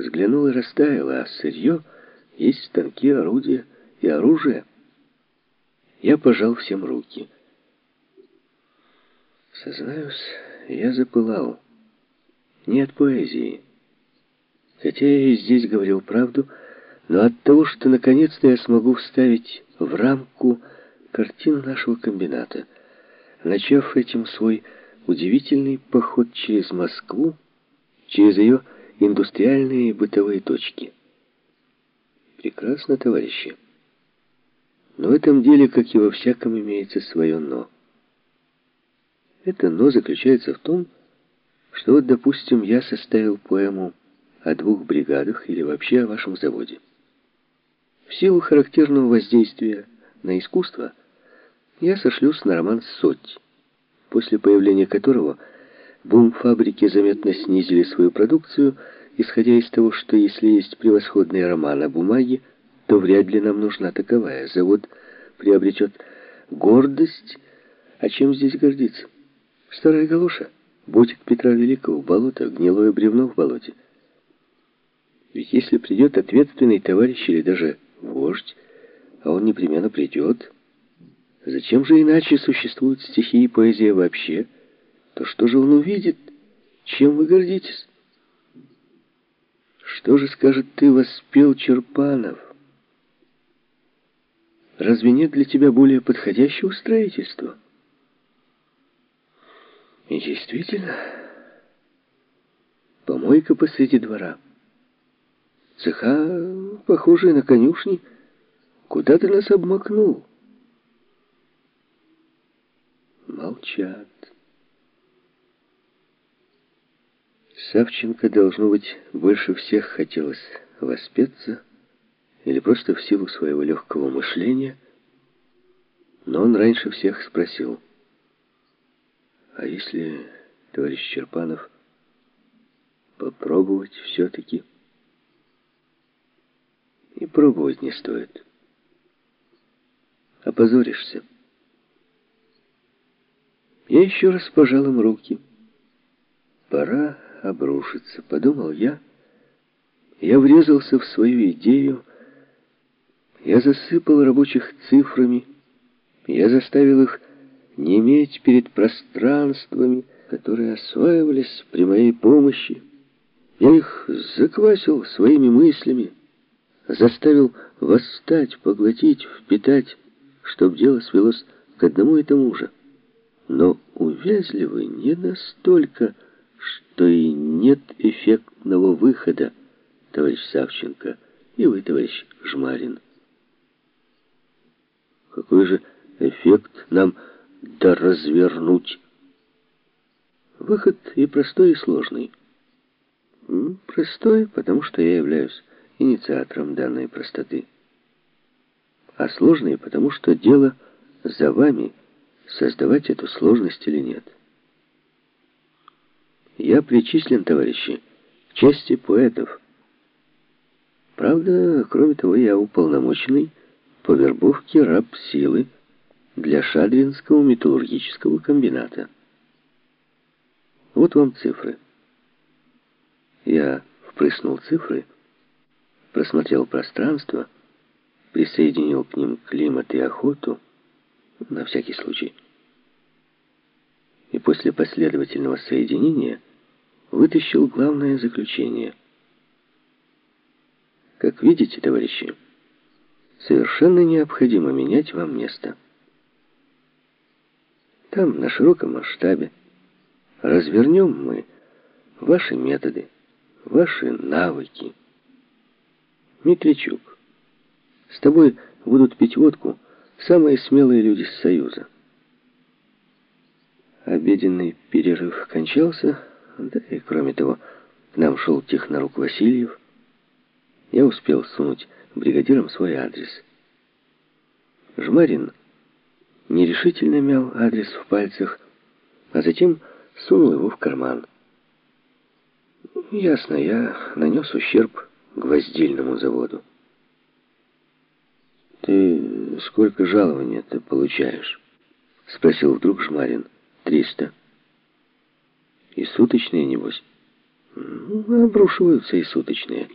Взглянул и растаял, а сырье есть станки, орудия и оружие. Я пожал всем руки. Сознаюсь, я запылал. Не от поэзии. Хотя я и здесь говорил правду, но от того, что наконец-то я смогу вставить в рамку картину нашего комбината, начав этим свой удивительный поход через Москву, через ее индустриальные и бытовые точки. Прекрасно, товарищи. Но в этом деле, как и во всяком, имеется свое «но». Это «но» заключается в том, что вот, допустим, я составил поэму о двух бригадах или вообще о вашем заводе. В силу характерного воздействия на искусство я сошлюсь на роман «Соть», после появления которого бум-фабрики заметно снизили свою продукцию, исходя из того, что если есть превосходный роман о бумаге, то вряд ли нам нужна таковая. Завод приобретет гордость, а чем здесь гордиться? Старая галуша, Бутик Петра Великого, болото, гнилое бревно в болоте. Ведь если придет ответственный товарищ или даже вождь, а он непременно придет, зачем же иначе существуют стихи и поэзия вообще, то что же он увидит, чем вы гордитесь? Что же скажет ты, воспел Черпанов? Разве нет для тебя более подходящего строительства? И действительно, помойка посреди двора. Цеха, похожие на конюшни. Куда ты нас обмакнул? Молчат. Савченко, должно быть, больше всех хотелось воспеться, или просто в силу своего легкого мышления, но он раньше всех спросил, «А если, товарищ Черпанов, попробовать все-таки?» И пробовать не стоит. Опозоришься. Я еще раз пожал им руки. Пора обрушиться, подумал я. Я врезался в свою идею, я засыпал рабочих цифрами, я заставил их не иметь перед пространствами, которые осваивались при моей помощи. Я их заквасил своими мыслями, заставил восстать, поглотить, впитать, чтоб дело свелось к одному и тому же. Но увязли вы не настолько, что и нет эффектного выхода, товарищ Савченко, и вы, товарищ Жмарин. Какой же эффект нам да развернуть? Выход и простой, и сложный. Простой, потому что я являюсь инициатором данной простоты. А сложный, потому что дело за вами, создавать эту сложность или нет. Я причислен, товарищи, к части поэтов. Правда, кроме того, я уполномоченный по вербовке раб силы для Шадринского металлургического комбината. Вот вам цифры. Я впрыснул цифры, просмотрел пространство, присоединил к ним климат и охоту, на всякий случай. И после последовательного соединения вытащил главное заключение. Как видите, товарищи, совершенно необходимо менять вам место. Там, на широком масштабе, развернем мы ваши методы, ваши навыки. Митричук, с тобой будут пить водку самые смелые люди с Союза. Обеденный перерыв кончался, да и кроме того, к нам шел технорук Васильев. Я успел сунуть бригадирам свой адрес. Жмарин нерешительно мял адрес в пальцах, а затем сунул его в карман. Ясно, я нанес ущерб гвоздильному заводу. «Ты сколько жалования ты получаешь?» — спросил вдруг Жмарин. «Триста». «И суточные, небось?» Ну, обрушиваются и суточные.